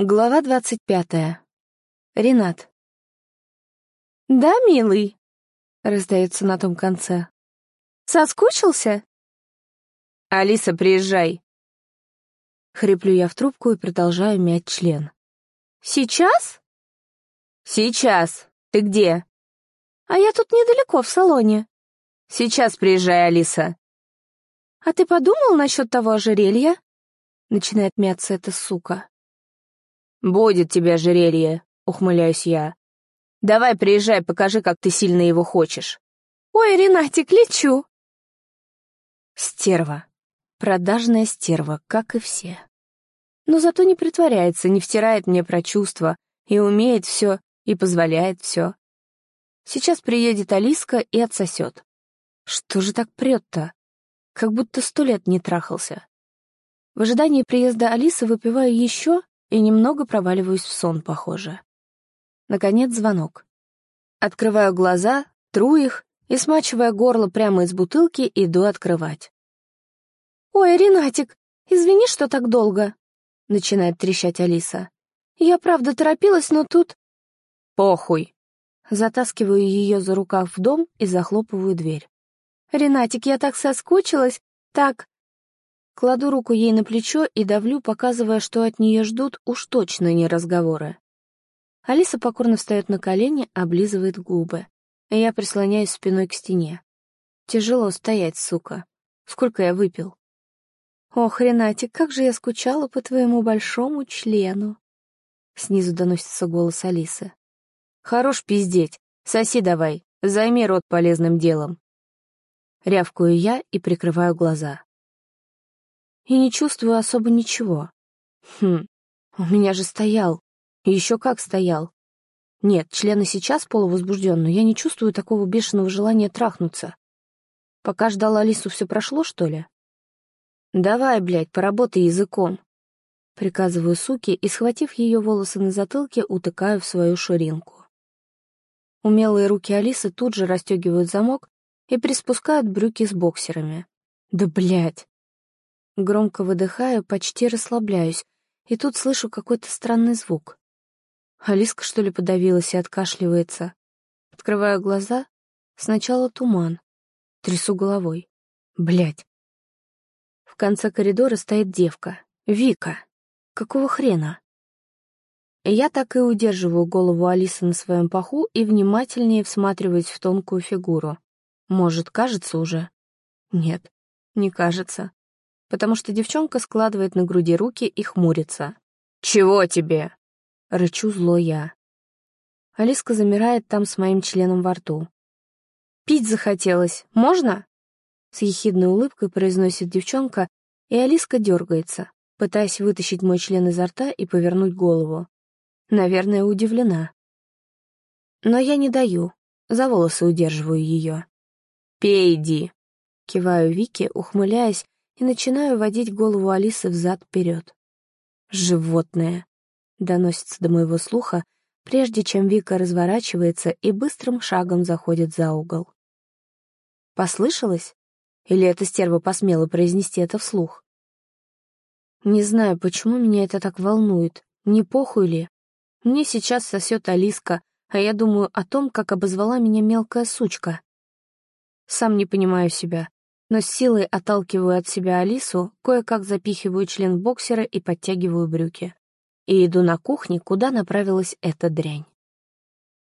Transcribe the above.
Глава двадцать пятая. Ренат. «Да, милый?» — раздается на том конце. «Соскучился?» «Алиса, приезжай!» Хриплю я в трубку и продолжаю мять член. «Сейчас?» «Сейчас. Ты где?» «А я тут недалеко, в салоне». «Сейчас приезжай, Алиса». «А ты подумал насчет того ожерелья?» Начинает мяться эта сука. «Будет тебе ожерелье», — ухмыляюсь я. «Давай приезжай, покажи, как ты сильно его хочешь». «Ой, Ренатик, лечу!» Стерва. Продажная стерва, как и все. Но зато не притворяется, не втирает мне про чувства, и умеет все, и позволяет все. Сейчас приедет Алиска и отсосет. Что же так прет-то? Как будто сто лет не трахался. В ожидании приезда Алисы выпиваю еще и немного проваливаюсь в сон, похоже. Наконец звонок. Открываю глаза, тру их и, смачивая горло прямо из бутылки, иду открывать. «Ой, Ренатик, извини, что так долго», — начинает трещать Алиса. «Я правда торопилась, но тут...» «Похуй». Затаскиваю ее за рукав в дом и захлопываю дверь. «Ренатик, я так соскучилась, так...» Кладу руку ей на плечо и давлю, показывая, что от нее ждут уж точно не разговоры. Алиса покорно встает на колени, облизывает губы. Я прислоняюсь спиной к стене. Тяжело стоять, сука. Сколько я выпил? Ох, Ренатик, как же я скучала по твоему большому члену. Снизу доносится голос Алисы. Хорош пиздеть. Соси давай. Займи рот полезным делом. Рявкую я и прикрываю глаза и не чувствую особо ничего. Хм, у меня же стоял. И еще как стоял. Нет, члены сейчас полувозбужден, но я не чувствую такого бешеного желания трахнуться. Пока ждала Алису, все прошло, что ли? Давай, блядь, поработай языком. Приказываю суке и, схватив ее волосы на затылке, утыкаю в свою ширинку. Умелые руки Алисы тут же расстегивают замок и приспускают брюки с боксерами. Да блядь! Громко выдыхаю, почти расслабляюсь, и тут слышу какой-то странный звук. Алиска, что ли, подавилась и откашливается. Открываю глаза. Сначала туман. Трясу головой. Блять. В конце коридора стоит девка. Вика. Какого хрена? Я так и удерживаю голову Алисы на своем паху и внимательнее всматриваюсь в тонкую фигуру. Может, кажется уже? Нет, не кажется потому что девчонка складывает на груди руки и хмурится. «Чего тебе?» — рычу зло я. Алиска замирает там с моим членом во рту. «Пить захотелось. Можно?» С ехидной улыбкой произносит девчонка, и Алиска дергается, пытаясь вытащить мой член изо рта и повернуть голову. Наверное, удивлена. Но я не даю, за волосы удерживаю ее. «Пей, иди!» Киваю Вике, ухмыляясь и начинаю водить голову Алисы взад-вперед. «Животное!» — доносится до моего слуха, прежде чем Вика разворачивается и быстрым шагом заходит за угол. Послышалось? Или эта стерва посмела произнести это вслух? Не знаю, почему меня это так волнует. Не похуй ли? Мне сейчас сосет Алиска, а я думаю о том, как обозвала меня мелкая сучка. Сам не понимаю себя но с силой отталкиваю от себя Алису, кое-как запихиваю член боксера и подтягиваю брюки. И иду на кухню, куда направилась эта дрянь.